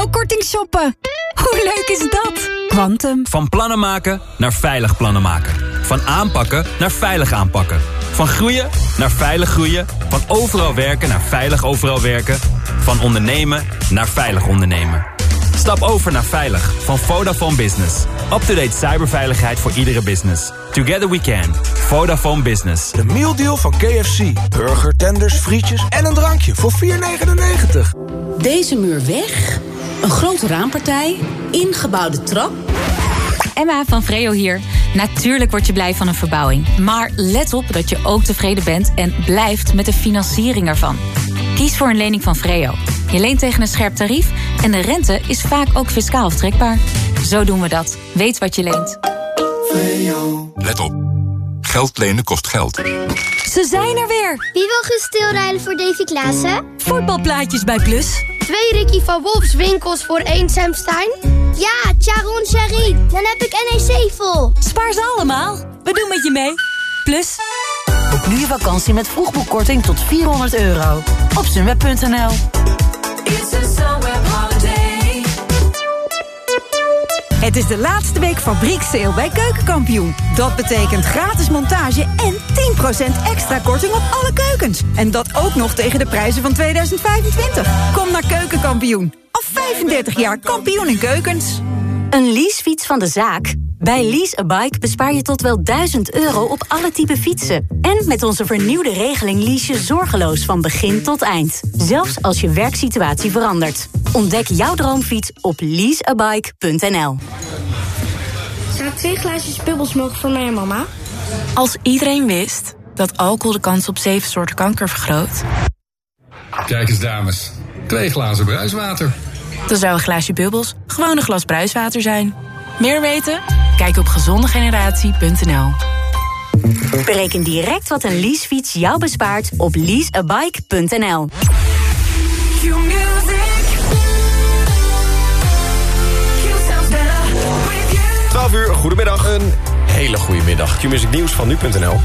Furbo-korting shoppen. Hoe leuk is dat? Quantum. Van plannen maken naar veilig plannen maken. Van aanpakken naar veilig aanpakken. Van groeien naar veilig groeien. Van overal werken naar veilig overal werken. Van ondernemen naar veilig ondernemen. Stap over naar Veilig van Vodafone Business. Up-to-date cyberveiligheid voor iedere business. Together we can. Vodafone Business. De mealdeal van KFC. Burger, tenders, frietjes en een drankje voor 4,99. Deze muur weg. Een grote raampartij. Ingebouwde trap. Emma van Vreo hier. Natuurlijk word je blij van een verbouwing. Maar let op dat je ook tevreden bent en blijft met de financiering ervan. Kies voor een lening van Vreo. Je leent tegen een scherp tarief en de rente is vaak ook fiscaal aftrekbaar. Zo doen we dat. Weet wat je leent. Let op. Geld lenen kost geld. Ze zijn er weer. Wie wil gestilrijden voor Davy Klaassen? Voetbalplaatjes bij Plus. Twee Ricky van Wolfs winkels voor één Sam Stein? Ja, Charon Sherry. Dan heb ik NEC vol. Spaar ze allemaal. We doen met je mee. Plus. Boek nu je vakantie met vroegboekkorting tot 400 euro. Op sunweb.nl Het is de laatste week fabrieksteel bij Keukenkampioen. Dat betekent gratis montage en 10% extra korting op alle keukens. En dat ook nog tegen de prijzen van 2025. Kom naar Keukenkampioen. Al 35 jaar kampioen in keukens. Een leasefiets van de zaak? Bij Lease a Bike bespaar je tot wel 1000 euro op alle type fietsen. En met onze vernieuwde regeling lease je zorgeloos van begin tot eind. Zelfs als je werksituatie verandert. Ontdek jouw droomfiets op leaseabike.nl Zou ik twee glaasjes bubbels mogen voor mij en mama? Als iedereen wist dat alcohol de kans op zeven soorten kanker vergroot... Kijk eens dames. Twee glazen bruiswater. dan zou een glaasje bubbels gewoon een glas bruiswater zijn. Meer weten? Kijk op gezondegeneratie.nl Bereken direct wat een leasefiets jou bespaart op leaseabike.nl 12 uur, goedemiddag. Een hele goede middag. Q-Music Nieuws van nu.nl.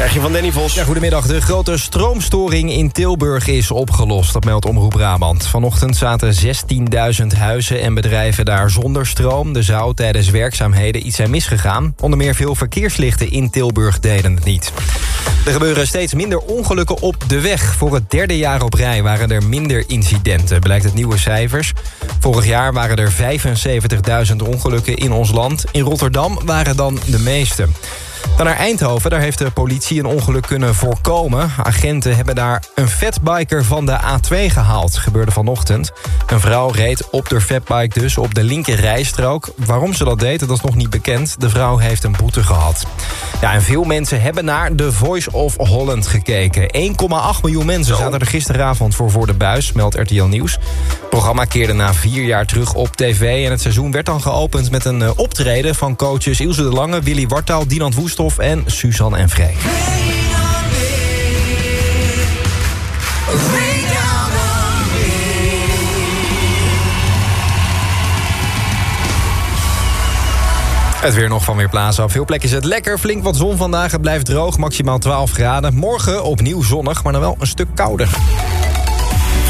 Krijg je van Danny Vos. Ja, goedemiddag. De grote stroomstoring in Tilburg is opgelost. Dat meldt Omroep Brabant. Vanochtend zaten 16.000 huizen en bedrijven daar zonder stroom. Er zou tijdens werkzaamheden iets zijn misgegaan. Onder meer veel verkeerslichten in Tilburg deden het niet. Er gebeuren steeds minder ongelukken op de weg. Voor het derde jaar op rij waren er minder incidenten, blijkt het nieuwe cijfers. Vorig jaar waren er 75.000 ongelukken in ons land. In Rotterdam waren dan de meeste. Dan naar Eindhoven, daar heeft de politie een ongeluk kunnen voorkomen. Agenten hebben daar een fatbiker van de A2 gehaald. Gebeurde vanochtend. Een vrouw reed op de fatbike dus op de linker rijstrook. Waarom ze dat deed, dat is nog niet bekend. De vrouw heeft een boete gehad. Ja, en veel mensen hebben naar The Voice of Holland gekeken. 1,8 miljoen mensen zaten er gisteravond voor voor de buis, meldt RTL Nieuws. Het programma keerde na vier jaar terug op tv... en het seizoen werd dan geopend met een eh, optreden van coaches Ilse de Lange... Willy Wartaal, Dinant En Suzanne en Freek. Het weer nog van weer plaatsen. Op veel plekken is het lekker. Flink wat zon vandaag. Het blijft droog. Maximaal 12 graden. Morgen opnieuw zonnig, maar dan wel een stuk kouder.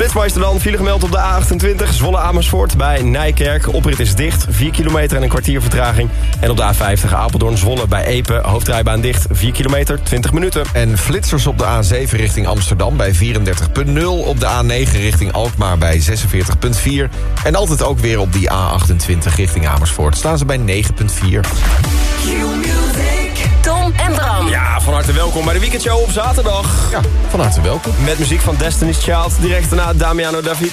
Flitsmeister dan, file gemeld op de A28, Zwolle Amersfoort bij Nijkerk. Oprit is dicht, 4 kilometer en een kwartier vertraging. En op de A50 Apeldoorn, Zwolle bij Epe, hoofdrijbaan dicht, 4 kilometer, 20 minuten. En flitsers op de A7 richting Amsterdam bij 34.0. Op de A9 richting Alkmaar bij 46.4. En altijd ook weer op die A28 richting Amersfoort staan ze bij 9.4. Tom en Bram. Ja, van harte welkom bij de weekendshow op zaterdag. Ja, van harte welkom. Met muziek van Destiny's Child, direct daarna Damiano David.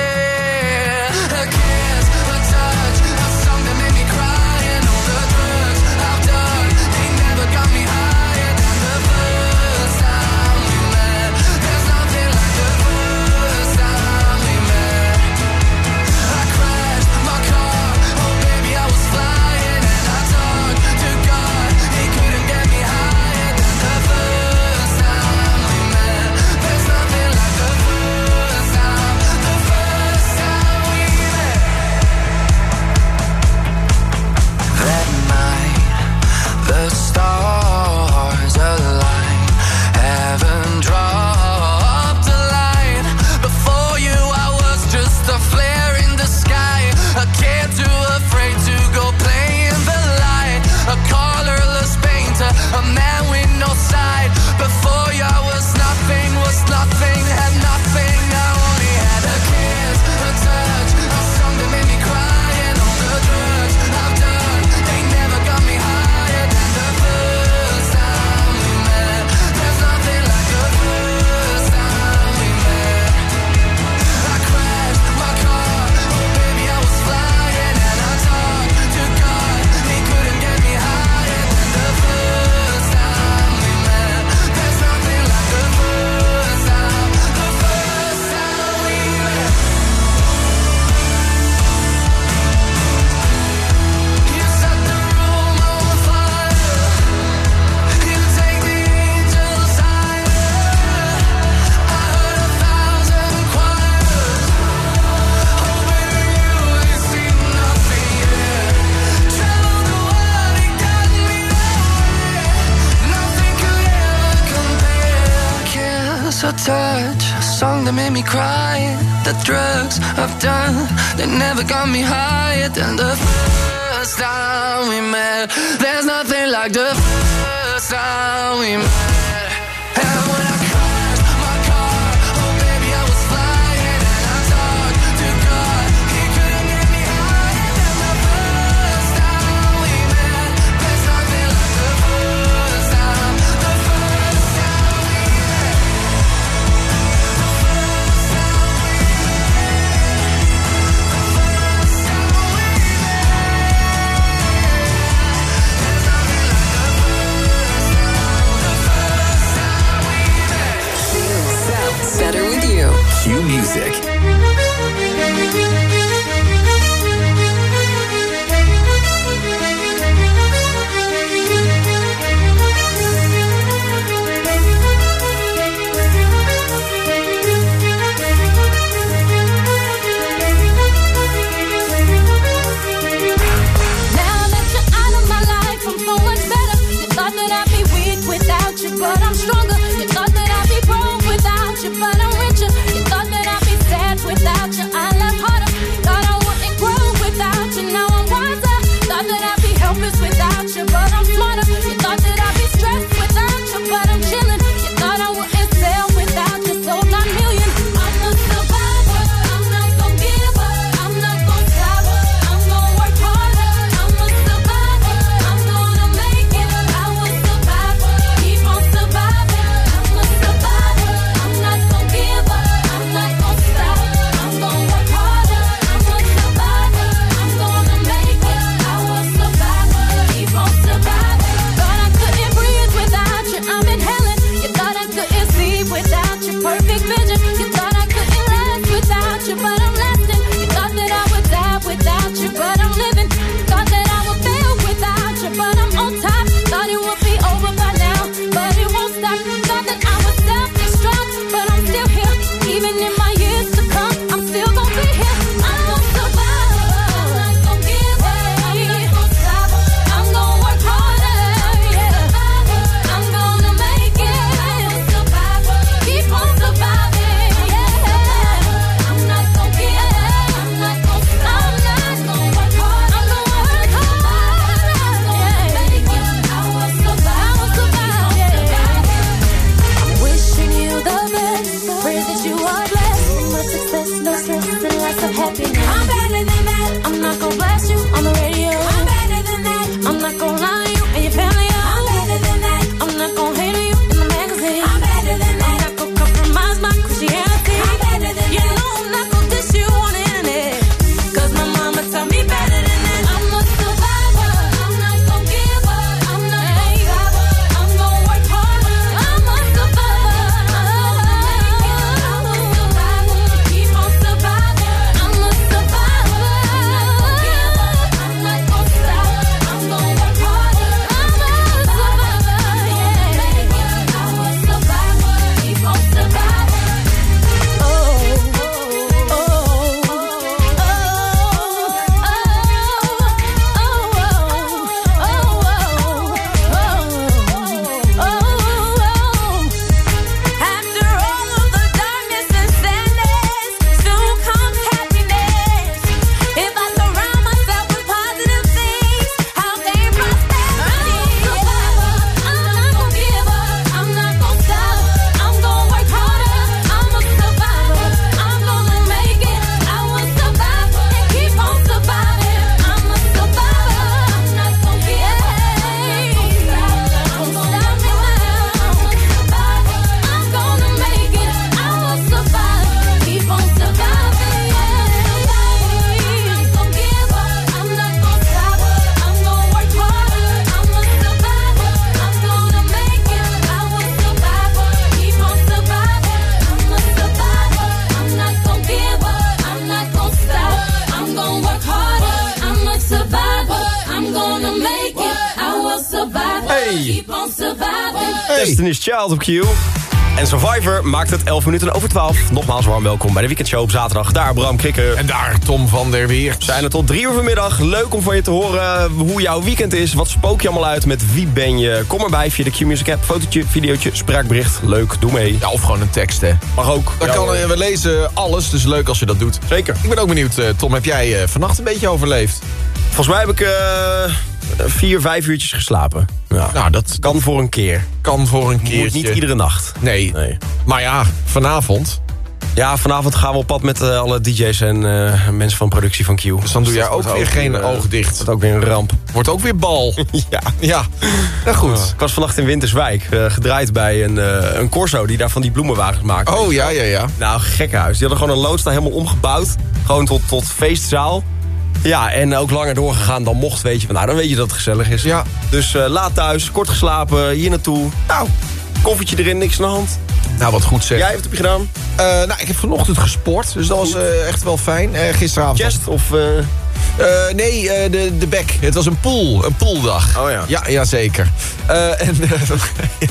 Got me higher Destiny's Child op Q. En Survivor maakt het 11 minuten over 12. Nogmaals warm welkom bij de weekendshow op zaterdag. Daar Bram Krikker. En daar Tom van der Weert. Zijn er tot drie uur vanmiddag. Leuk om van je te horen hoe jouw weekend is. Wat spook je allemaal uit? Met wie ben je? Kom erbij via de Q-Music app. Fotootje, videootje, spraakbericht. Leuk, doe mee. Ja, of gewoon een tekst, hè. Mag ook. Dan kan, we lezen alles, dus leuk als je dat doet. Zeker. Ik ben ook benieuwd, eh, Tom, heb jij eh, vannacht een beetje overleefd? Volgens mij heb ik eh, vier, vijf uurtjes geslapen. Ja. Nou, dat Kan voor een keer. kan voor een. Moet niet iedere nacht. Nee. Nee. Maar ja, vanavond. Ja, vanavond gaan we op pad met eh, alle DJ's en eh, mensen van productie van Q. Dus dan doe jij ook wordt weer geen eh, oog dicht. Dat ook weer een ramp. Wordt ook weer bal. ja. ja, nou goed. Ik was vannacht in Winterswijk, gedraaid bij een, een corso die daar van die bloemenwagens maakt. Oh, ja, ja, ja. Nou, gekkenhuis. Die hadden gewoon een loodstaan helemaal omgebouwd. Gewoon tot, tot feestzaal. Ja, en ook langer doorgegaan dan mocht, weet je. Nou, dan weet je dat het gezellig is. Ja. Dus eh, laat thuis, kort geslapen, hier naartoe. Nou, koffietje erin, niks aan de hand. Nou, wat goed zeg. Jij, wat heb je gedaan? Eh, nou, ik heb vanochtend gesport, dus dat was eh, echt wel fijn. Eh, gisteravond... Chest of... eh, Eh, nee, eh, de, de bek. Het was een pool, een pooldag. Oh ja. Ja, ja zeker. Eh, en, ja.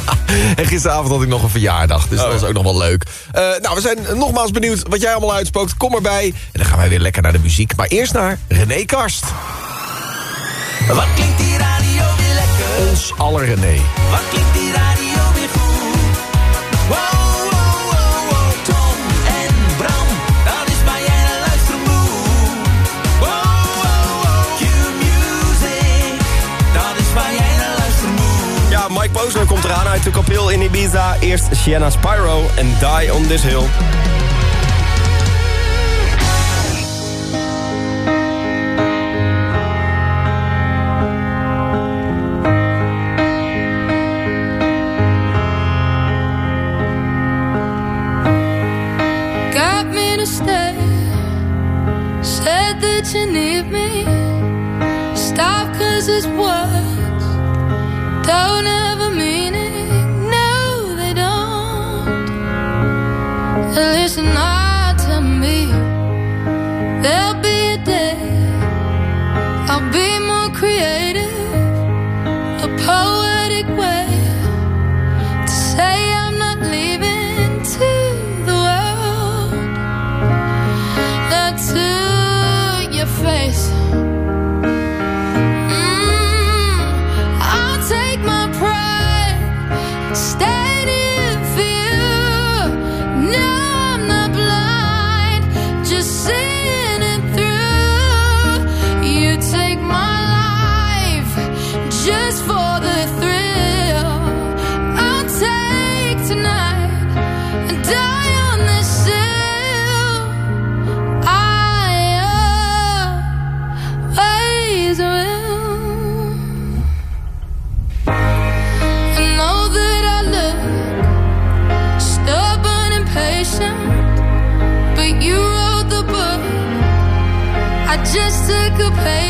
en gisteravond had ik nog een verjaardag, dus Oh dat was ja. ook nog wel leuk. Eh, nou, we zijn nogmaals benieuwd wat jij allemaal uitspookt. Kom erbij. En dan gaan wij weer lekker naar de muziek. Maar eerst naar René Karst. Wat klinkt die radio weer lekker? Ons aller René. Wat klinkt die radio Mike Posner komt eraan uit de kapel in Ibiza. Eerst Sienna Spyro en Die on This Hill. me just took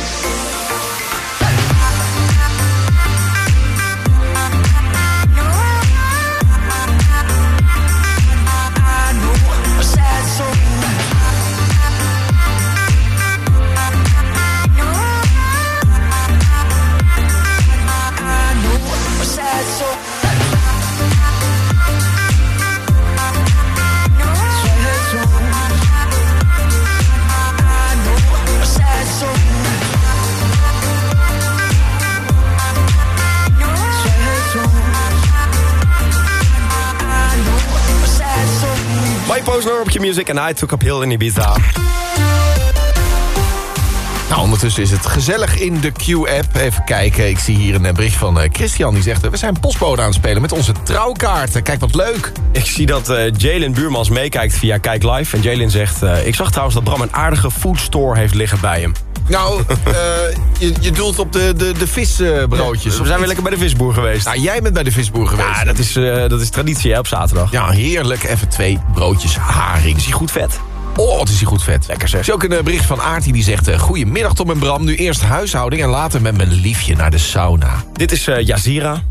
Music en I took up hill in Ibiza. Nou, ondertussen is het gezellig in de Q-app. Even kijken, ik zie hier een eh, bericht van eh, Christian. Die zegt, eh, we zijn postbode aan het spelen met onze trouwkaarten. Kijk, wat leuk. Ik zie dat Jalen Buurmans meekijkt via Kijk Live. En Jalen zegt, ik zag trouwens dat Bram een aardige foodstore heeft liggen bij hem. Nou, eh, je, je doelt op de, de, de visbroodjes. we zijn weer lekker bij de visboer geweest. Nou, jij bent bij de visboer geweest. Ja, dat is, eh, dat is traditie hè, op zaterdag. Ja, heerlijk. Even twee broodjes haring. Is hij goed vet? Oh, wat is hij goed vet. Lekker zeg. Ik zie ook een eh, bericht van Aartie die zegt... Goedemiddag Tom en Bram, nu eerst huishouding... en later met mijn liefje naar de sauna. Dit is Yazira.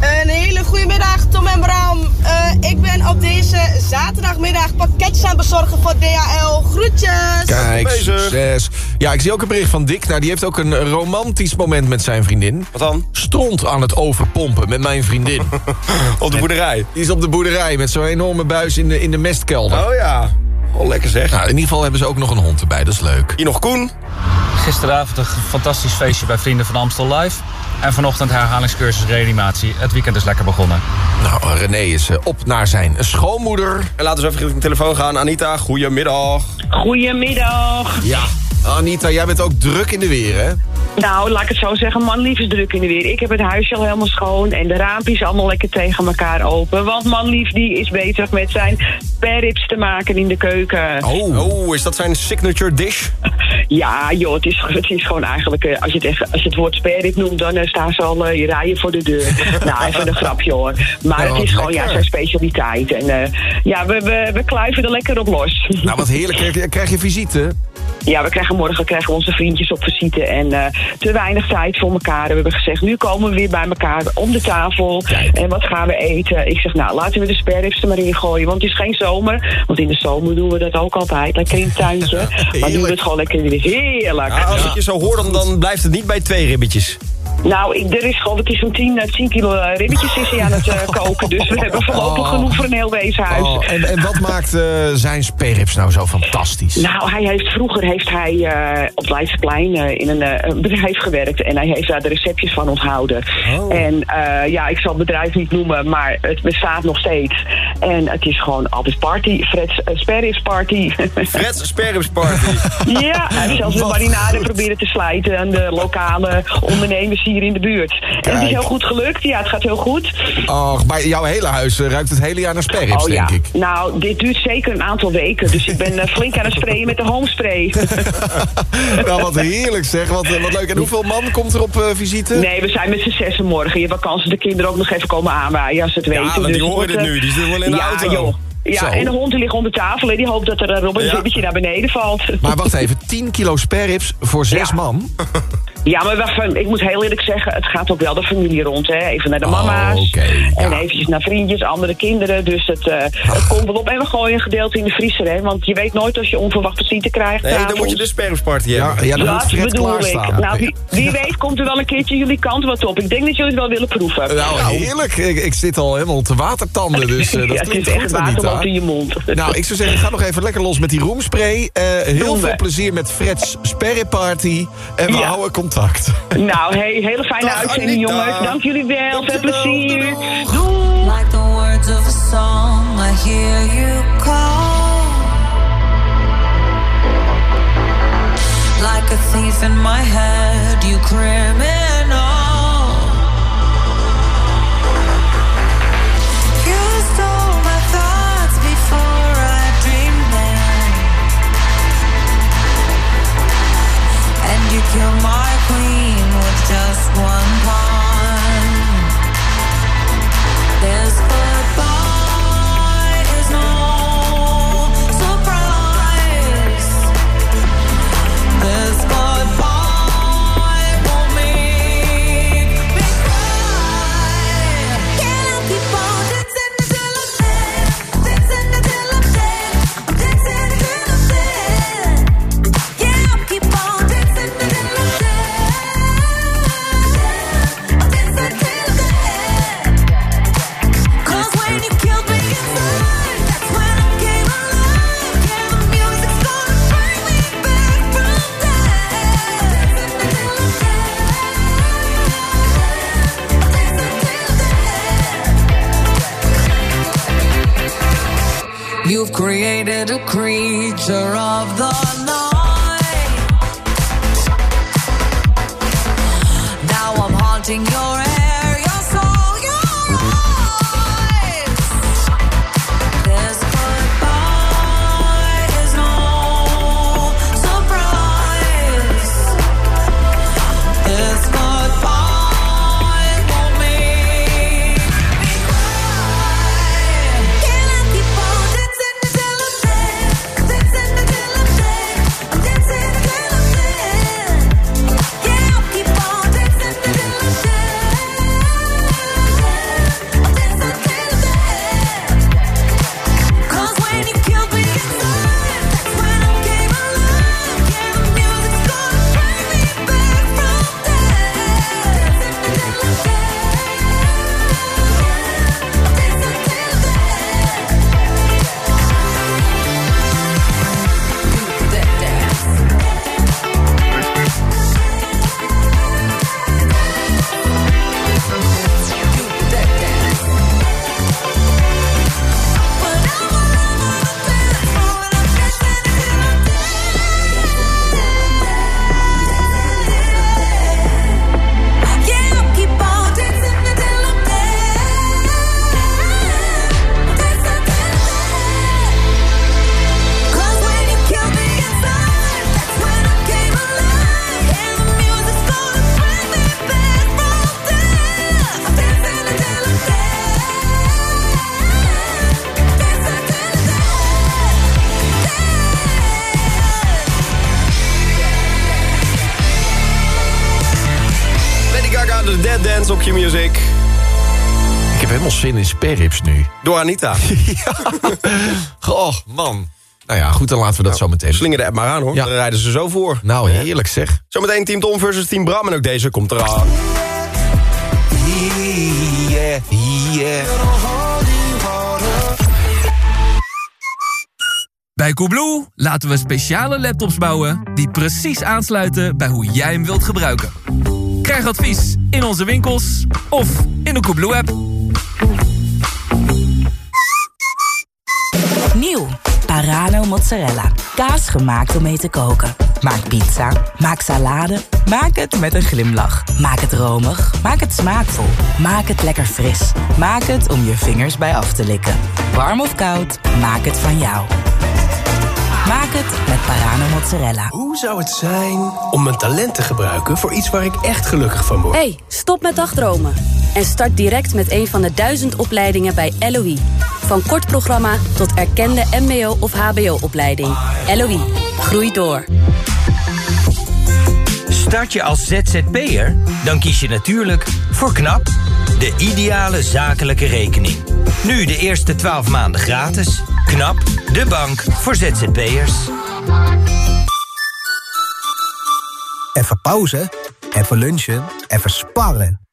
Een hele goede middag, Tom en Bram. Eh, ik ben op deze zaterdagmiddag pakketjes aan het bezorgen voor DHL. Groetjes! Kijk, succes. Ja, ik zie ook een bericht van Dick. Nou, die heeft ook een romantisch moment met zijn vriendin. Wat dan? Stront aan het overpompen met mijn vriendin. Op de boerderij. Die is op de boerderij met zo'n enorme buis in de, in de mestkelder. Oh ja. Oh, lekker zeg. Nou, in ieder geval hebben ze ook nog een hond erbij, dat is leuk. Hier nog Koen. Gisteravond een fantastisch feestje bij Vrienden van Amstel Live. En vanochtend herhalingscursus reanimatie. Het weekend is lekker begonnen. Nou, René is eh, op naar zijn schoonmoeder. En laten we even richting de telefoon gaan. Anita, goedemiddag. Goedemiddag. Ja, Anita, jij bent ook druk in de weer, hè? Nou, laat ik het zo zeggen, manlief is druk in de weer. Ik heb het huisje al helemaal schoon en de raampjes allemaal lekker tegen elkaar open. Want manlief die is bezig met zijn spareribs te maken in de keuken. Oh. oh, is dat zijn signature dish? Ja, joh, het is, het is gewoon eigenlijk, eh, als je het, echt, als je het woord sparerib noemt, dan eh, staan ze al eh, je rijen voor de deur. nou, even een grapje hoor. Maar het is gewoon ja, zijn specialiteit. En eh, ja, we, we, we kluiven er lekker op los. Nou, wat heerlijk. Krijg, je- krijg je visite? Ja, we krijgen morgen krijgen we onze vriendjes op visite en eh, te weinig tijd voor elkaar. We hebben gezegd, nu komen we weer bij elkaar om de tafel. En wat gaan we eten? Ik zeg, nou, laten we de sperrips er maar in gooien. Want het is geen zomer. Want in de zomer doen we dat ook altijd. Lekker in het tuintje. maar nu doen we het gewoon lekker in de heerlijk. Ja, als ik je zo hoor, dan, dan blijft het niet bij twee ribbetjes. Nou, ik, er is geloof ik zo'n 10, eh, 10 kilo eh, ribbetjes is hij aan het eh, koken. Dus we hebben voorlopig Oh. genoeg voor een heel weeshuis. Oh, en, en wat maakt eh, zijn sperrips nou zo fantastisch? Nou, hij heeft, vroeger heeft hij eh, op Leidseplein in een, eh, bedrijf gewerkt. En hij heeft daar de receptjes van onthouden. En eh, ja, ik zal het bedrijf niet noemen, maar het bestaat nog steeds. En het is gewoon altijd party. Fred's uh, Sperrips Party. Fred's Sperrips Party. ja, hij heeft zelfs de marinade proberen te slijten aan de lokale ondernemers hier in de buurt. En het is heel goed gelukt. Ja, het gaat heel goed. Och, maar jouw hele huis eh, ruikt het hele jaar naar sperrips, oh ja, denk ik. nou, dit duurt zeker een aantal weken. Dus ik ben eh, flink aan het sprayen met de homespray. Nou, wat heerlijk zeg. Wat, eh, wat leuk. En hoeveel man komt er op visite? Nee, we zijn met z'n zessen morgen. Je hebt kans dat de kinderen ook nog even komen aanwaaien als ze het Ja, weten. die Dus het horen eh, nu. Die zitten wel in de ja, auto. Joh. Ja, Zo. en de hond die ligt onder tafel en die hoopt dat er een Robin Ja. zippetje naar beneden valt. Maar wacht even, 10 kilo sperrips voor zes Ja. man? Ja, maar ik moet heel eerlijk zeggen, het gaat ook wel de familie rond. Hè? Even naar de Oh, mama's. En eventjes naar vriendjes, andere kinderen. Dus het, eh, het komt wel op. En we gooien een gedeelte in de vriezer. Hè? Want je weet nooit als je onverwacht visite krijgt. Nee, dan moet je de Sperrips Party hebben. Ja, ja dan moet Dat Fred bedoel ik. Nou, wie, wie weet komt er wel een keertje jullie kant wat op. Ik denk dat jullie het wel willen proeven. Nou, heerlijk. Ik, ik zit al helemaal te watertanden, dus eh, dat ja, het klinkt is echt Anita. water loopt in je mond. Nou, ik zou zeggen, ga nog even lekker los met die roomspray. Eh, heel Doen we. veel plezier met Fred's Sperriparty. En we Ja. houden contact. Nou, hey, hele fijne Dag, uitzending, Anita. jongens. Dank jullie wel. Veel plezier. Like the words of a song, I hear you call. Like a thief in my head, you criminal. Anita. Oh, man. Nou ja, goed, dan laten we dat zo meteen. Slinger de app maar aan hoor. Ja. Dan rijden ze zo voor. Nou, heerlijk zeg. Zometeen Team Tom versus Team Bram. En ook deze komt eraan. Yeah, yeah. Bij Coolblue laten we speciale laptops bouwen die precies aansluiten bij hoe jij hem wilt gebruiken. Krijg advies in onze winkels of in de Coolblue Nieuw. Parano mozzarella. Kaas gemaakt om mee te koken. Maak pizza. Maak salade. Maak het met een glimlach. Maak het romig. Maak het smaakvol. Maak het lekker fris. Maak het om je vingers bij af te likken. Warm of koud, maak het van jou. Maak het met Parano mozzarella. Hoe zou het zijn om mijn talent te gebruiken voor iets waar ik echt gelukkig van word? Hey, stop met dagdromen. En start direct met een van de duizend opleidingen bij LOE. Van kort programma tot erkende mbo- of hbo-opleiding. LOE, groei door. Start je als ZZP'er? Dan kies je natuurlijk voor KNAP, de ideale zakelijke rekening. Nu de eerste 12 maanden gratis. KNAP, de bank voor ZZP'ers. Even pauze, even lunchen, even sparren.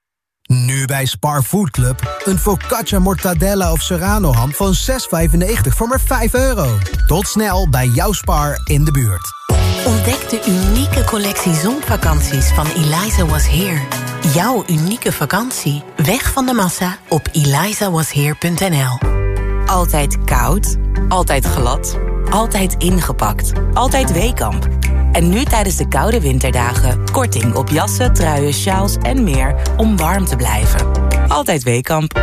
Nu bij Spar Food Club. Een focaccia mortadella of serrano ham van 6,95 voor maar 5 euro. Tot snel bij jouw Spar in de buurt. Ontdek de unieke collectie zonvakanties van Eliza Was Here. Jouw unieke vakantie. Weg van de massa op elizawasheer.nl Altijd koud, altijd glad, altijd ingepakt, altijd Weekamp. En nu tijdens de koude winterdagen korting op jassen, truien, sjaals en meer om warm te blijven. Altijd Weekamp.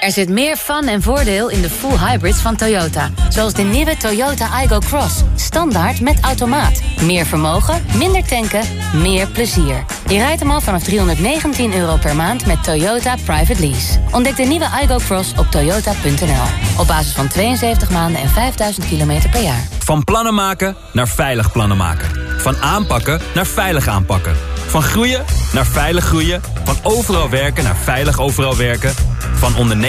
Er zit meer fun en voordeel in de full hybrids van Toyota. Zoals de nieuwe Toyota Igo Cross. Standaard met automaat. Meer vermogen, minder tanken, meer plezier. Je rijdt hem al vanaf 319 euro per maand met Toyota Private Lease. Ontdek de nieuwe Igo Cross op toyota.nl. Op basis van 72 maanden en 5000 kilometer per jaar. Van plannen maken naar veilig plannen maken. Van aanpakken naar veilig aanpakken. Van groeien naar veilig groeien. Van overal werken naar veilig overal werken. Van ondernemen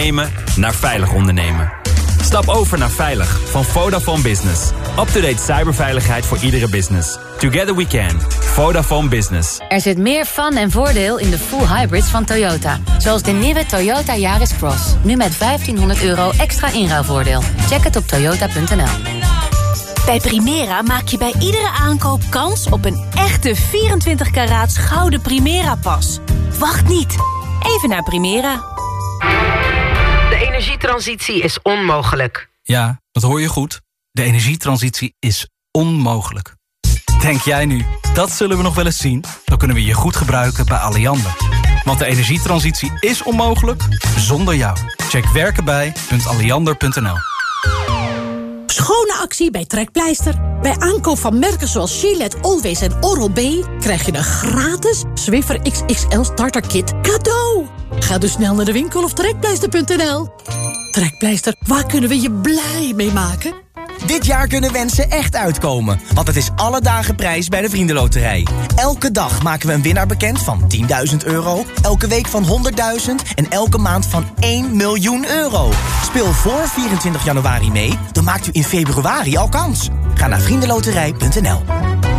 naar veilig ondernemen. Stap over naar Veilig van Vodafone Business. Up-to-date cyberveiligheid voor iedere business. Together we can. Vodafone Business. Er zit meer fun en voordeel in de full hybrids van Toyota. Zoals de nieuwe Toyota Yaris Cross. Nu met 1500 euro extra inruilvoordeel. Check het op toyota.nl. Bij Primera maak je bij iedere aankoop kans op een echte 24 karaats gouden Primera-pas. Wacht niet. Even naar Primera. De energietransitie is onmogelijk. Ja, dat hoor je goed. De energietransitie is onmogelijk. Denk jij nu, dat zullen we nog wel eens zien? Dan kunnen we je goed gebruiken bij Alliander. Want de energietransitie is onmogelijk zonder jou. Check werkenbij.alliander.nl Schone actie bij Trekpleister. Bij aankoop van merken zoals Gillette, Always en Oral-B... krijg je een gratis Swiffer XXL starter kit cadeau. Ga dus snel naar de winkel of trekpleister.nl. Trekpleister, waar kunnen we je blij mee maken? Dit jaar kunnen wensen echt uitkomen, want het is alle dagen prijs bij de Vriendenloterij. Elke dag maken we een winnaar bekend van 10.000 euro, elke week van 100.000 en elke maand van 1 miljoen euro. Speel voor 24 januari mee, dan maakt u in februari al kans. Ga naar vriendenloterij.nl.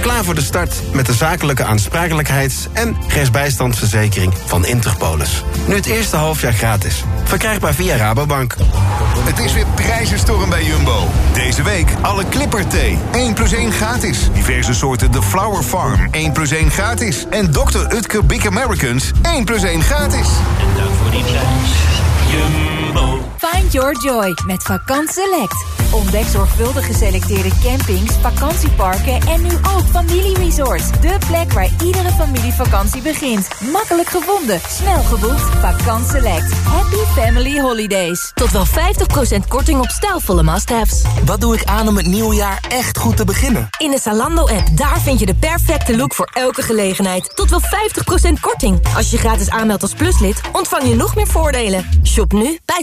Klaar voor de start met de zakelijke aansprakelijkheids- en rechtsbijstandsverzekering van Interpolis. Nu het eerste halfjaar gratis. Verkrijgbaar via Rabobank. Het is weer prijzenstorm bij Jumbo. Deze week alle Clipper thee. 1 plus 1 gratis. Diverse soorten The Flower Farm. 1 plus 1 gratis. En Dr. Utker Big Americans. 1 plus 1 gratis. En dank voor die prijs. Jumbo. Find your joy met Vakant Select. Ontdek zorgvuldig geselecteerde campings, vakantieparken en nu ook familieresorts. De plek waar iedere familievakantie begint. Makkelijk gevonden, snel geboekt. Vakant Select. Happy Family Holidays. Tot wel 50% korting op stijlvolle must-haves. Wat doe ik aan om het nieuwe jaar echt goed te beginnen? In de Zalando-app, daar vind je de perfecte look voor elke gelegenheid. Tot wel 50% korting. Als je je gratis aanmeldt als pluslid, ontvang je nog meer voordelen. Shop nu bij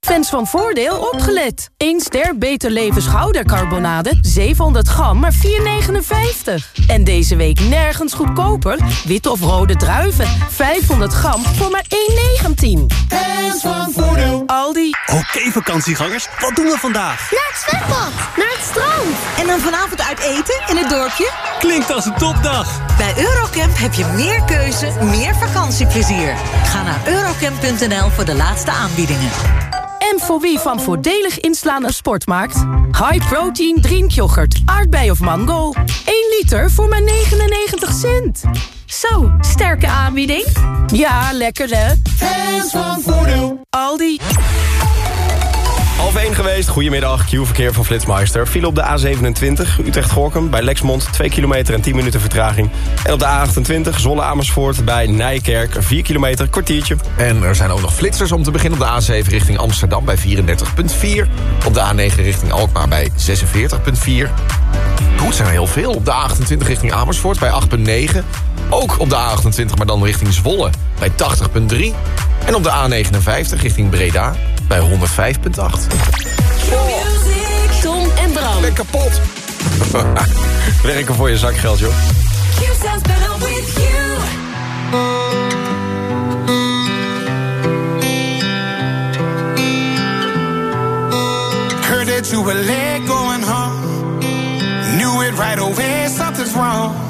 Fans van Voordeel opgelet. 1 ster Beter Leven schoudercarbonade, 700 gram, maar 4,59. En deze week nergens goedkoper. Witte of rode druiven, 500 gram voor maar 1,19. Fans van Voordeel. Aldi. Oké vakantiegangers, wat doen we vandaag? Naar het zwembad, naar het strand. En dan vanavond uit eten in het dorpje? Klinkt als een topdag. Bij Eurocamp heb je meer keuze, meer vakantieplezier. Ga naar eurocamp.nl voor de laatste aanbiedingen. En voor wie van voordelig inslaan een sport maakt? High protein drinkyoghurt, aardbei of mango. 1 liter voor maar 99 cent. Zo, sterke aanbieding? Ja, lekker hè? Fans van Voordeel. Aldi. Half 1 geweest, goedemiddag, Q-verkeer van Flitsmeister. Viel op de A27, Utrecht-Gorkum, bij Lexmond, 2 kilometer en 10 minuten vertraging. En op de A28, Zwolle-Amersfoort, bij Nijkerk, 4 kilometer, kwartiertje. En er zijn ook nog flitsers om te beginnen op de A7 richting Amsterdam bij 34,4. Op de A9 richting Alkmaar bij 46,4. Goed, zijn er heel veel. Op de A28 richting Amersfoort bij 8,9. Ook op de A28, maar dan richting Zwolle bij 80,3. En op de A59 richting Breda bij 105,8. Tom en Bram. Ben kapot. Werken voor je zakgeld, joh. Heard that you were late going home. Knew it right away, something's wrong.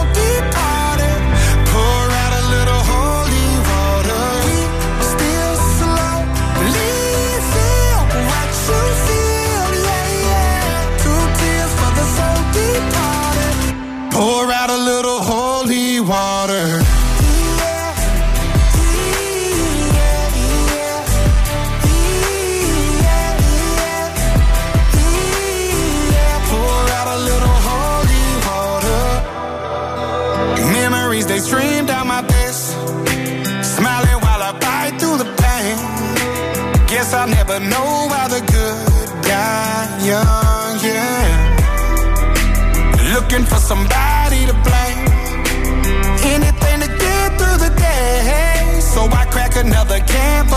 Pour out a little holy water. Pour out a little holy water. Memories they stream down my face. Smiling while I fight through the pain. Guess I'll never know how the good die young, yeah. Looking for somebody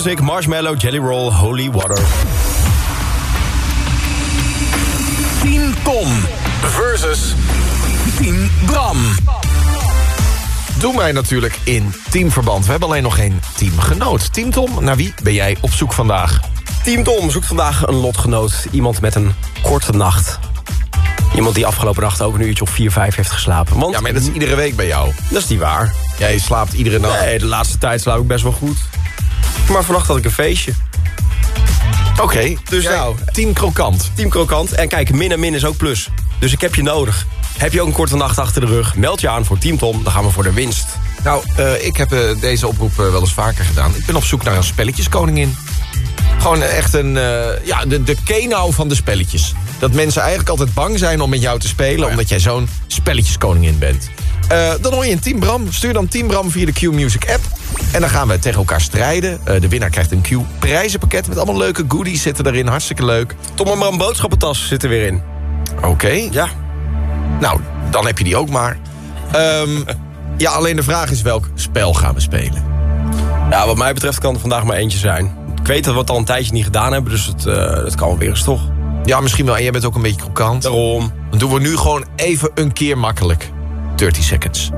Q-Music, Marshmallow, Jelly Roll, Holy Water. 10 Tom versus 10 Bram. Doe mij natuurlijk in teamverband. We hebben alleen nog geen teamgenoot. Team Tom, naar wie ben jij op zoek vandaag? Team Tom zoekt vandaag een lotgenoot. Iemand met een korte nacht. Iemand die afgelopen nacht ook een uurtje of 4, 5 heeft geslapen. Want Ja, maar dat is iedere week bij jou. dat is niet waar. Jij slaapt iedere nacht. Nee, de laatste tijd slaap ik best wel goed. Maar vannacht had ik een feestje. Oké, dus nou, team krokant. Team krokant. En kijk, min en min is ook plus. Dus ik heb je nodig. Heb je ook een korte nacht achter de rug? Meld je aan voor Team Tom, dan gaan we voor de winst. Nou, eh, ik heb eh, deze oproep eh, wel eens vaker gedaan. Ik ben op zoek naar een spelletjeskoningin. Gewoon echt een, ja, de, de kenau van de spelletjes. Dat mensen eigenlijk altijd bang zijn om met jou te spelen... omdat jij zo'n spelletjeskoningin bent. Dan hoor je een Team Bram. Stuur dan Team Bram via de Q-Music app. En dan gaan we tegen elkaar strijden. Eh, de winnaar krijgt een Q-prijzenpakket... met allemaal leuke goodies zitten erin. Hartstikke leuk. Tom en Bram boodschappentas zit er weer in. Oké. Ja. Nou, dan heb je die ook maar. Ehm, ja, alleen de vraag is welk spel gaan we spelen? Ja, wat mij betreft kan er vandaag maar eentje zijn. Ik weet dat we het al een tijdje niet gedaan hebben, dus het, eh, het kan wel weer eens toch. Ja, misschien wel. En jij bent ook een beetje krokant. Daarom. Dan doen we nu gewoon even een keer makkelijk. 30 seconds.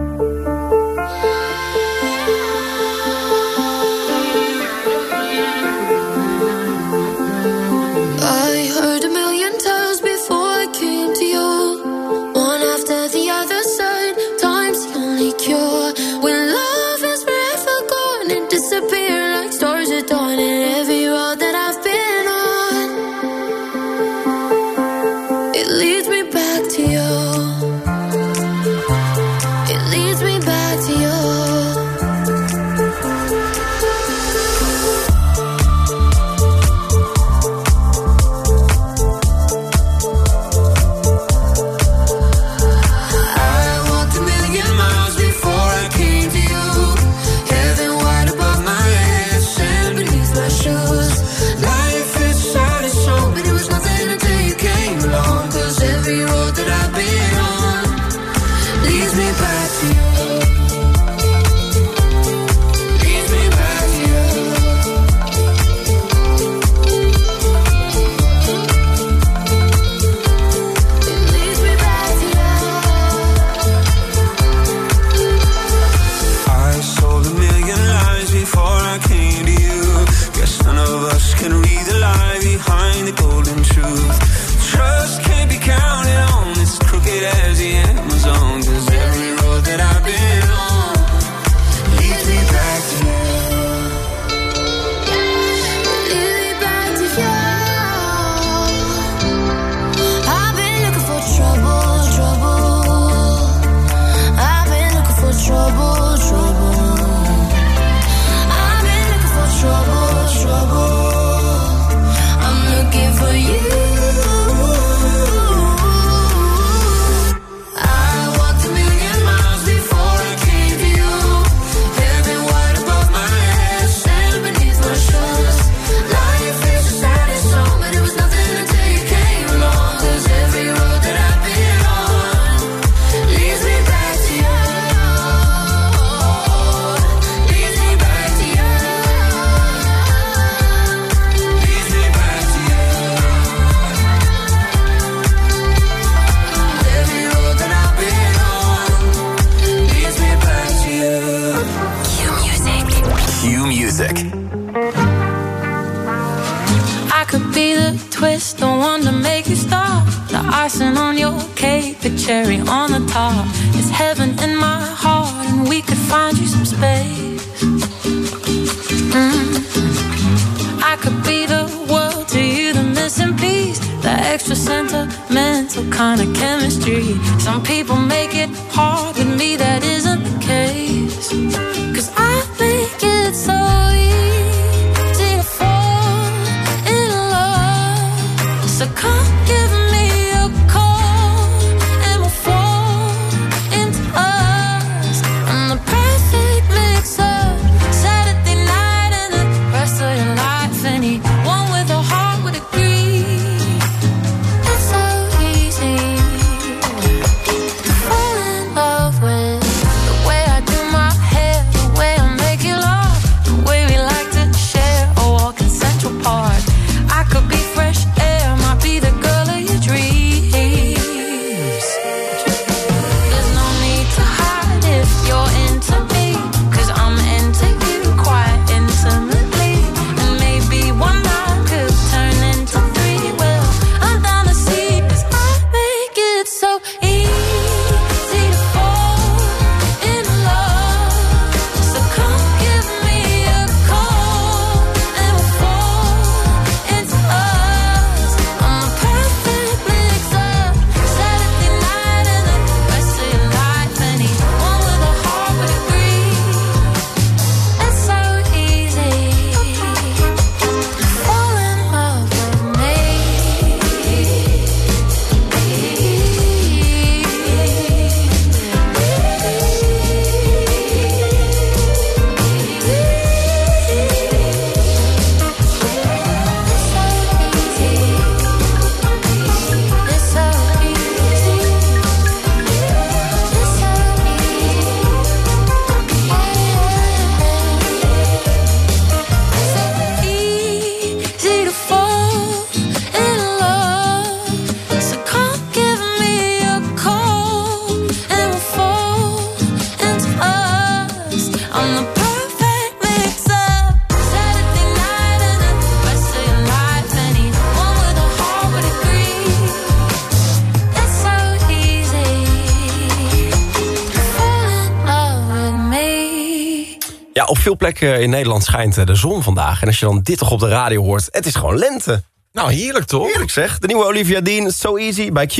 Ja, op veel plekken in Nederland schijnt eh, de zon vandaag. En als je dan dit toch op de radio hoort, het is gewoon lente. Nou, heerlijk toch? Heerlijk zeg. De nieuwe Olivia Dean, So Easy, bij Q.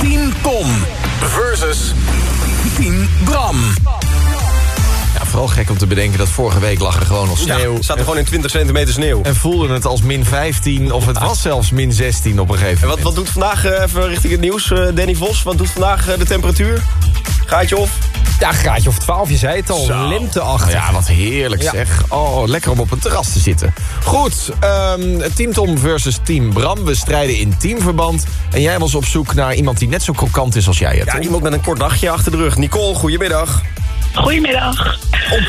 10 Tom versus 10 Bram. Vooral gek om te bedenken dat vorige week lag er gewoon nog sneeuw. Ja, zat er gewoon in 20 centimeter sneeuw. En voelde het als min 15 of het was zelfs min 16 op een gegeven En moment. wat, wat doet vandaag, eh, even richting het nieuws, eh, Danny Vos, wat doet vandaag eh, de temperatuur? Gaatje of? Ja, graadje of 12, je zei het al. Zo. Lenteachtig. Ja, wat heerlijk Ja. zeg. Oh, lekker om op een terras te zitten. Goed, ehm, Team Tom versus Team Bram. We strijden in teamverband. En jij was op zoek naar iemand die net zo krokant is als jij het. Ja, iemand met een kort dagje achter de rug. Nicole, goedemiddag. Goedemiddag.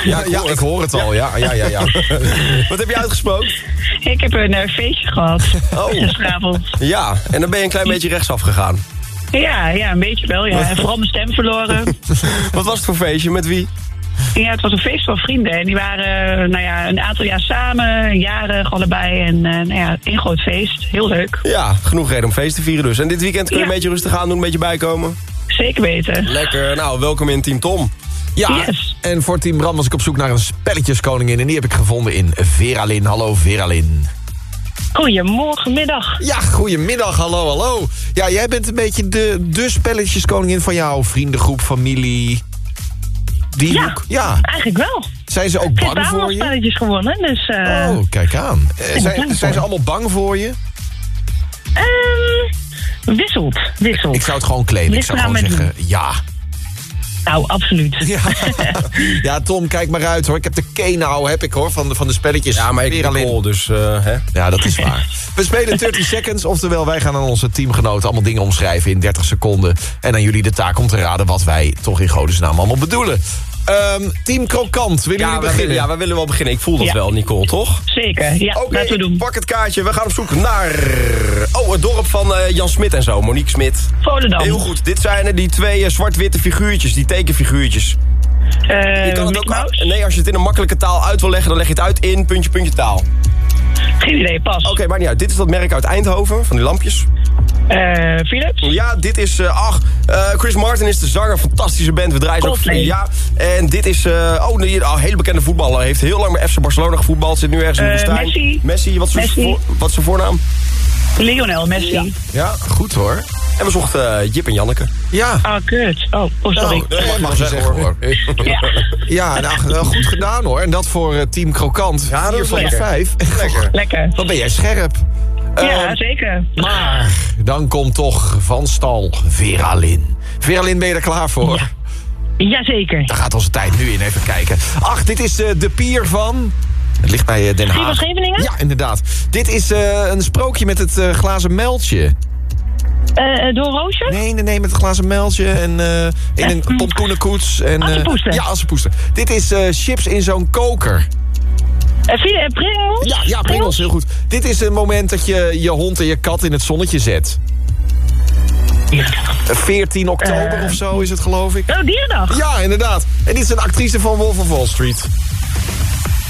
ja, ja, ik hoor het al. Ja, ja, ja, ja. Wat heb je uitgesproken? Ik heb een eh, feestje gehad. Oh. Gisteravond. Ja, en dan ben je een klein beetje rechtsaf gegaan. Ja, ja, een beetje wel. Ja. En vooral mijn stem verloren. Wat was het voor feestje? Met wie? Ja, het was een feest van vrienden. En die waren eh, nou ja, een aantal jaar samen, jarig allebei. En eh, nou ja, één groot feest. Heel leuk. Ja, genoeg reden om feest te vieren dus. En dit weekend kun je Ja. een beetje rustig aan doen, een beetje bijkomen? Zeker weten. Lekker. Nou, welkom in Team Tom. Ja, en voor Team Bram was ik op zoek naar een spelletjeskoningin. En die heb ik gevonden in Veralin. Hallo Veralin. Goedemorgen, middag. Ja, goedemiddag, hallo, hallo. Ja, jij bent een beetje de, de spelletjeskoningin van jouw vriendengroep, familie. Die Ja, hoek. Ja, eigenlijk wel. zijn ze ook Ik heb bang voor je? spelletjes gewonnen, dus... eh Oh, kijk aan. Eh, zijn, zijn ze allemaal bang voor je? ehm, wisselt, wisselt. Ik zou het gewoon claimen. Ik zou gewoon zeggen, ja. Nou, absoluut. Ja. ja, Tom, kijk maar uit hoor. Ik heb de K-nou, heb ik hoor, van de, van de spelletjes. Ja, maar ik Veralin. Nicole, dus eh, hè. Ja, dat is waar. We spelen 30 seconds, oftewel wij gaan aan onze teamgenoten allemaal dingen omschrijven in 30 seconden. En aan jullie de taak om te raden wat wij toch in godesnaam allemaal bedoelen. Ehm, team Krokant, willen Ja, jullie beginnen? willen, ja, wij willen wel beginnen. Ik voel dat Ja. wel, Nicole, toch? Zeker, ja, Oké, laten we doen. pak het kaartje. We gaan op zoek naar... Oh, het dorp van eh, Jan Smit en zo. Monique Smit. Volendam. Heel goed. Dit zijn er die twee eh, zwart-witte figuurtjes. Die tekenfiguurtjes. Eh, je kan het ook... Nee, als je het in een makkelijke taal uit wil leggen... dan leg je het uit in puntje, puntje taal. Geen idee, pas. Oké, maar niet uit. Dit is dat merk uit Eindhoven, van die lampjes. Eh, Philips? Ja, dit is... eh, ach, eh, Chris Martin is de zanger. Fantastische band. We draaien ze ook... Coldplay. Ja, en dit is... eh, oh, nee, oh, hele bekende voetballer. Heeft heel lang bij FC Barcelona gevoetbald. Zit nu ergens in de woestijn. Messi. Messi. Wat is zijn Messi. voor- wat is zijn voornaam? Lionel Messi. Ja, goed hoor. En we zochten eh, Jip en Janneke. Ja. Ah, kut. Oh, oh sorry. Nou, dat mag, je zeggen hoor. Ja. Ja, nou, goed gedaan hoor. En dat voor eh, Team Krokant. Ja, dat Vier is van de lekker. vijf. Lekker. Lekker. Wat ben jij scherp. Ja, Ehm, zeker. Maar dan komt toch van stal Veralin. Veralin, ben je er klaar voor? Jazeker. Daar gaat onze tijd nu in. Even kijken. Ach, dit is eh, de pier van... Het ligt bij eh, Den Pier van Haag. Scheveningen? Ja, inderdaad. Dit is eh, een sprookje met het eh, glazen meldje. Eh, eh, door Roosje? Nee, nee, nee, met het glazen meldje en eh, in een pompoenenkoets. En, eh, ja, assepoester. Dit is eh, chips in zo'n koker. Eh, Phil- eh, Pringles? Ja, ja, Pringles, heel goed. Dit is een moment dat je je hond en je kat in het zonnetje zet. 14 oktober Eh. of zo is het, geloof ik. Oh, dierendag. Ja, inderdaad. En dit is een actrice van Wolf of Wall Street.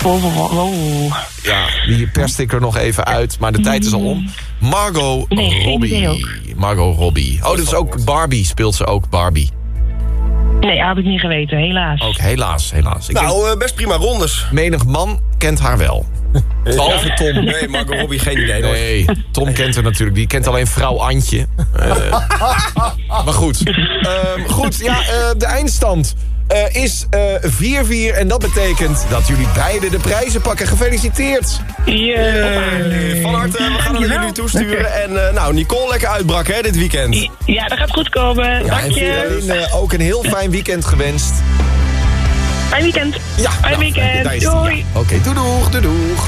Oh, oh, oh. Ja, die perst ik er nog even uit, maar de tijd is al om. Margot Nee, Robbie. Margot Robbie. Oh, dat is ook Barbie, speelt ze ook Barbie. Nee, had ik niet geweten, helaas. Ook helaas, helaas. Ik denk, Nou, eh, best prima rondes. menig man kent haar wel. Behalve Tom. Nee, Marco Robbie, geen idee. Nee, Tom kent haar natuurlijk. Die kent alleen vrouw Antje. Eh, maar goed. Ehm, goed, ja, eh, de eindstand eh, is eh, 4-4. en dat betekent dat jullie beide de prijzen pakken. Gefeliciteerd. Yeah. Van harte, we gaan naar jullie toesturen. En eh, nou, Nicole lekker uitbrak hè, dit weekend. Ja, dat gaat goed komen. Ja, Dank en je. Eh, ook een heel fijn weekend gewenst. Fijn weekend. Ja, Fijn nou, weekend. ja. Doei. Oké, doei doeg, doei doeg.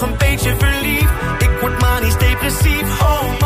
nog een beetje verliefd? Ik word manisch depressief. Oh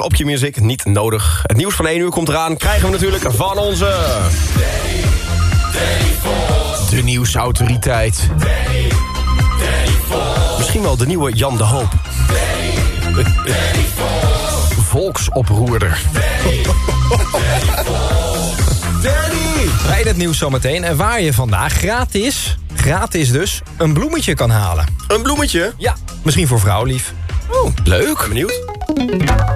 Op je muziek, niet nodig. Het nieuws van 1 uur komt eraan. Krijgen we natuurlijk van onze... De nieuwsautoriteit. Misschien wel de nieuwe Jan de Hoop. Volksoproerder. Bij het nieuws zometeen. En waar je vandaag gratis, gratis dus, een bloemetje kan halen. Een bloemetje? Ja, misschien voor vrouwlief. Oh, leuk. Ben benieuwd.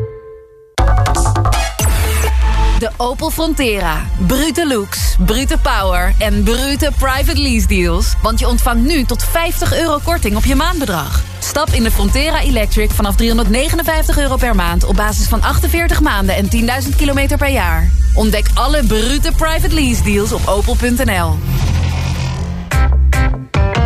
De Opel Frontera. Brute looks, brute power en brute private lease deals. Want je ontvangt nu tot 50 euro korting op je maandbedrag. Stap in de Frontera Electric vanaf 359 euro per maand... op basis van 48 maanden en 10.000 kilometer per jaar. Ontdek alle brute private lease deals op opel.nl.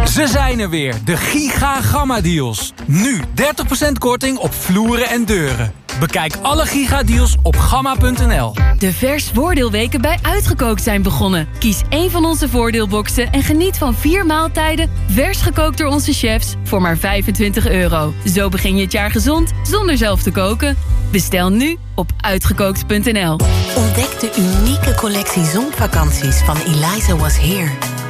Ze zijn er weer, de Giga Gamma Deals. Nu 30% korting op vloeren en deuren. Bekijk alle Giga Deals op gamma.nl. De vers voordeelweken bij Uitgekookt zijn begonnen. Kies één van onze voordeelboxen en geniet van vier maaltijden... vers gekookt door onze chefs voor maar 25 euro. Zo begin je het jaar gezond zonder zelf te koken. Bestel nu op uitgekookt.nl. Ontdek de unieke collectie zonvakanties van Eliza Was Here.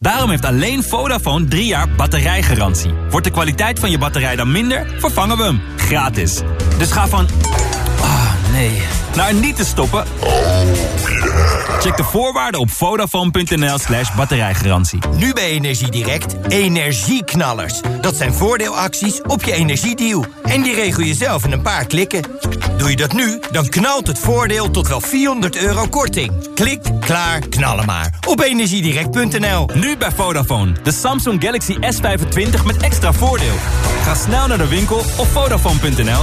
Daarom heeft alleen Vodafone 3 jaar batterijgarantie. Wordt de kwaliteit van je batterij dan minder, vervangen we hem. Gratis. Dus ga van... Naar niet te stoppen... Check de voorwaarden op vodafone.nl slash batterijgarantie. Nu bij Energiedirect, energieknallers. Dat zijn voordeelacties op je energiedeal. En die regel je zelf in een paar klikken. Doe je dat nu, dan knalt het voordeel tot wel 400 euro korting. Klik, klaar, knallen maar. Op energiedirect.nl. Nu bij Vodafone. De Samsung Galaxy S25 met extra voordeel. Ga snel naar de winkel op vodafone.nl.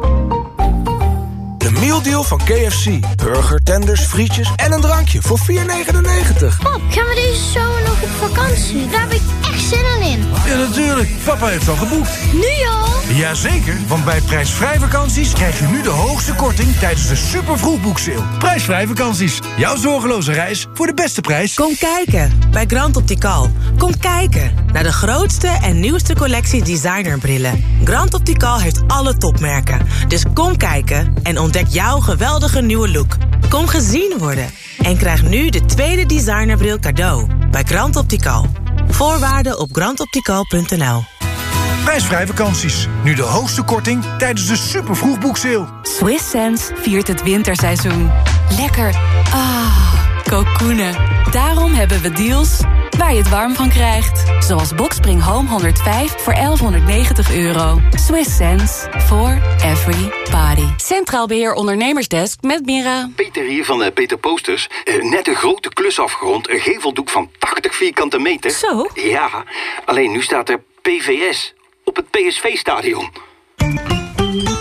De mealdeal van KFC. Burger, tenders, frietjes en een drankje voor 4,99. Pap, gaan we deze zomer nog op vakantie? Daar heb ik echt zin in. Ja, natuurlijk. Papa heeft al geboekt. Nu al? Jazeker, want bij prijsvrij vakanties krijg je nu de hoogste korting tijdens de super vroegboekseil. Prijsvrij vakanties. Jouw zorgeloze reis voor de beste prijs. Kom kijken bij Grand Optical. Kom kijken naar de grootste en nieuwste collectie designerbrillen. Grand Optical heeft alle topmerken. Dus kom kijken en ontdek jouw geweldige nieuwe look. Kom gezien worden en krijg nu de tweede designerbril cadeau bij Grand Optical. Voorwaarden op grandoptical.nl Prijsvrij vakanties. Nu de hoogste korting tijdens de super vroegboekseil. Swiss Sense viert het winterseizoen. Lekker. Ah, kokoenen. Daarom hebben we deals waar je het warm van krijgt. Zoals Boxspring Home 105 voor 1190 euro. Swiss sense for every body. Centraal Beheer Ondernemersdesk met Mira. Peter hier van eh, Peter Posters. Eh, net een grote klus afgerond. Een geveldoek van 80 vierkante meter. Zo? Ja, alleen nu staat er PVS op het PSV-stadion.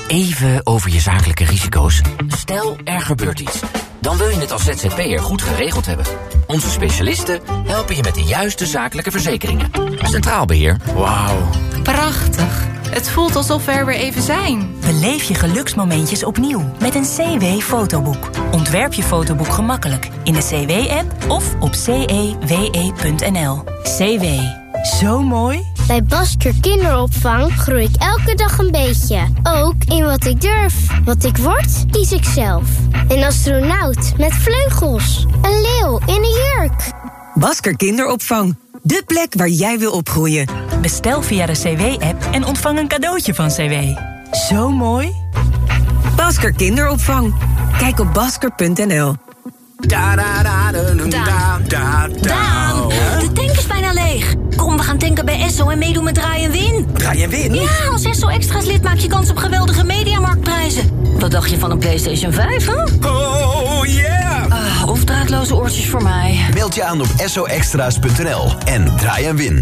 Even over je zakelijke risico's. Stel, er gebeurt iets. Dan wil je het als ZZP'er goed geregeld hebben. Onze specialisten helpen je met de juiste zakelijke verzekeringen. Centraal Beheer. Wauw. Prachtig. Het voelt alsof we er weer even zijn. Beleef je geluksmomentjes opnieuw met een CW-fotoboek. Ontwerp je fotoboek gemakkelijk in de CW-app of op cewe.nl. CW. Zo mooi. Bij Basker Kinderopvang groei ik elke dag een beetje. Ook in wat ik durf. Wat ik word, kies ik zelf. Een astronaut met vleugels. Een leeuw in een jurk. Basker Kinderopvang. De plek waar jij wil opgroeien. Bestel via de CW-app en ontvang een cadeautje van CW. Zo mooi. Basker Kinderopvang. Kijk op basker.nl. Da, da, da, da, da, da, Daan, de tank is bijna leeg. Kom, we gaan tanken bij Esso en meedoen met Draai en Win. Draai en Win? Ja, als Esso Extra's lid maak je kans op geweldige mediamarktprijzen. Wat dacht je van een PlayStation 5, hè? Oh, yeah! Ah, of draadloze oortjes voor mij. Meld je aan op soextra's.nl en draai en win.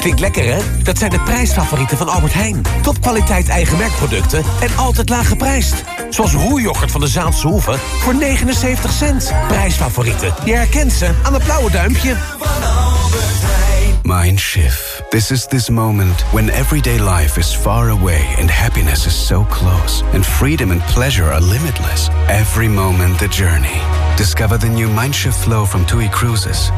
Klinkt lekker, hè? Dat zijn de prijsfavorieten van Albert Heijn. Topkwaliteit eigen merkproducten en altijd laag geprijsd. Zoals roerjoghurt van de Zaanse Hoeve voor 79 cent. Prijsfavorieten. Je herkent ze aan het blauwe duimpje. Mindshift. This is this moment when everyday life is far away and happiness is so close, and freedom and pleasure are limitless. Every moment the journey. Discover the new Mindshift flow from TUI Cruises.